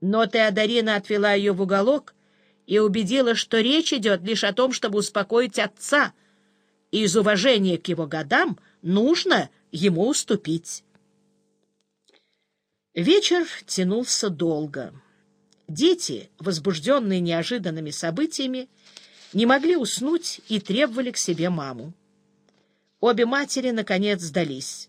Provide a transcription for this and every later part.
Но Теодорина отвела ее в уголок и убедила, что речь идет лишь о том, чтобы успокоить отца, и из уважения к его годам нужно ему уступить. Вечер тянулся долго. Дети, возбужденные неожиданными событиями, не могли уснуть и требовали к себе маму. Обе матери, наконец, сдались.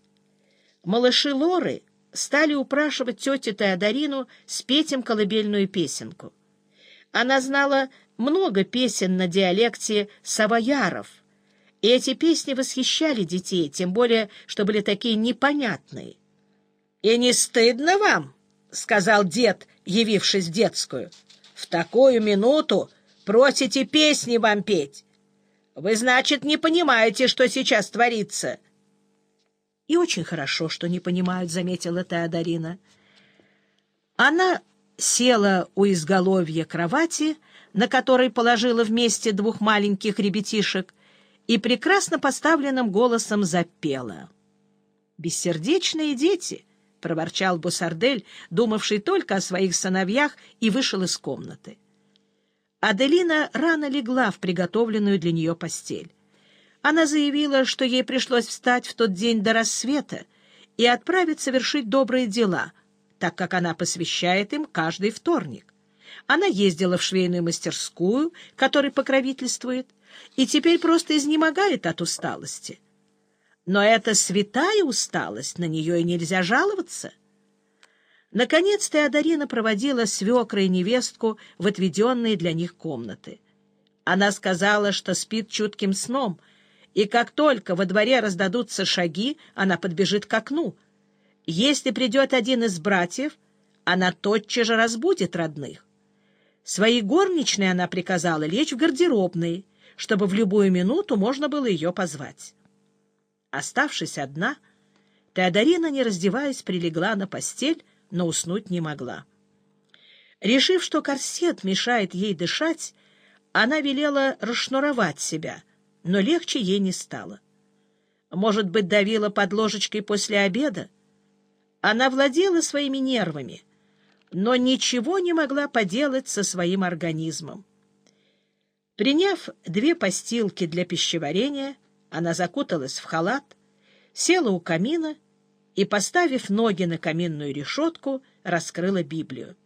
Малыши Лоры стали упрашивать тетю Теодорину спеть им колыбельную песенку. Она знала много песен на диалекте савояров, и эти песни восхищали детей, тем более, что были такие непонятные. — И не стыдно вам? — сказал дед, явившись в детскую. — В такую минуту просите песни вам петь. Вы, значит, не понимаете, что сейчас творится. — И очень хорошо, что не понимают, — заметила Теодорина. Она села у изголовья кровати, на которой положила вместе двух маленьких ребятишек, и прекрасно поставленным голосом запела. «Бессердечные дети!» — проворчал Бусардель, думавший только о своих сыновьях, и вышел из комнаты. Аделина рано легла в приготовленную для нее постель. Она заявила, что ей пришлось встать в тот день до рассвета и отправиться совершить добрые дела, так как она посвящает им каждый вторник. Она ездила в швейную мастерскую, которой покровительствует, и теперь просто изнемогает от усталости. Но это святая усталость, на нее и нельзя жаловаться. Наконец Теодорина проводила свекра и невестку в отведенные для них комнаты. Она сказала, что спит чутким сном, и как только во дворе раздадутся шаги, она подбежит к окну. Если придет один из братьев, она тотчас же разбудит родных. Своей горничной она приказала лечь в гардеробной, чтобы в любую минуту можно было ее позвать. Оставшись одна, Теодорина, не раздеваясь, прилегла на постель, но уснуть не могла. Решив, что корсет мешает ей дышать, она велела расшнуровать себя, но легче ей не стало. Может быть, давила под ложечкой после обеда? Она владела своими нервами, но ничего не могла поделать со своим организмом. Приняв две постилки для пищеварения, она закуталась в халат, села у камина и, поставив ноги на каминную решетку, раскрыла Библию.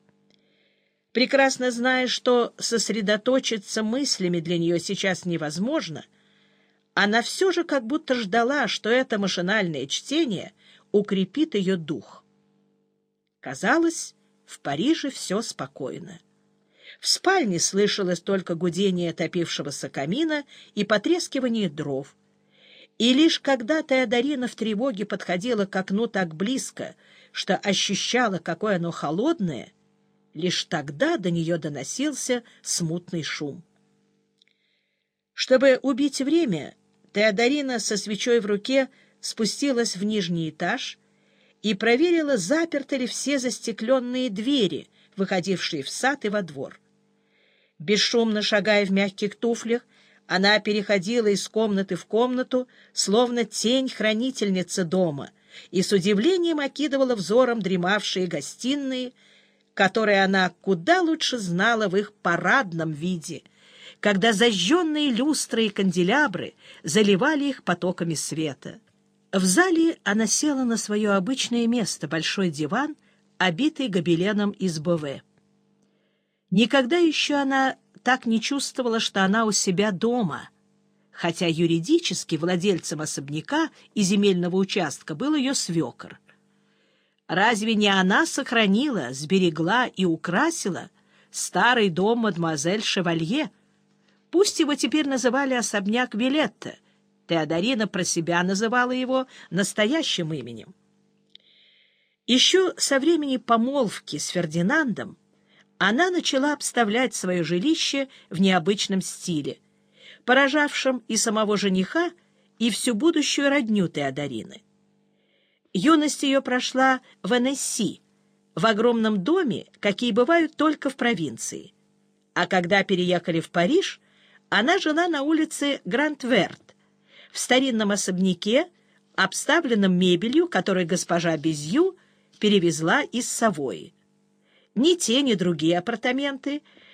Прекрасно зная, что сосредоточиться мыслями для нее сейчас невозможно, она все же как будто ждала, что это машинальное чтение укрепит ее дух. Казалось, в Париже все спокойно. В спальне слышалось только гудение топившегося камина и потрескивание дров. И лишь когда Теодорина в тревоге подходила к окну так близко, что ощущала, какое оно холодное, лишь тогда до нее доносился смутный шум. Чтобы убить время, Теодорина со свечой в руке спустилась в нижний этаж и проверила, заперты ли все застекленные двери, выходившие в сад и во двор. Бесшумно шагая в мягких туфлях, она переходила из комнаты в комнату, словно тень хранительницы дома, и с удивлением окидывала взором дремавшие гостиные, которые она куда лучше знала в их парадном виде, когда зажженные люстры и канделябры заливали их потоками света. В зале она села на свое обычное место, большой диван, обитый гобеленом из БВ. Никогда еще она так не чувствовала, что она у себя дома, хотя юридически владельцем особняка и земельного участка был ее свекор. Разве не она сохранила, сберегла и украсила старый дом мадемуазель Шевалье? Пусть его теперь называли особняк Вилетта, Теодорина про себя называла его настоящим именем. Еще со времени помолвки с Фердинандом она начала обставлять свое жилище в необычном стиле, поражавшем и самого жениха, и всю будущую родню Теодорины. Юность ее прошла в Аннесси, в огромном доме, какие бывают только в провинции. А когда переехали в Париж, она жила на улице Гранд-Верт, в старинном особняке, обставленном мебелью, которую госпожа Безью перевезла из Савои. Ни те, ни другие апартаменты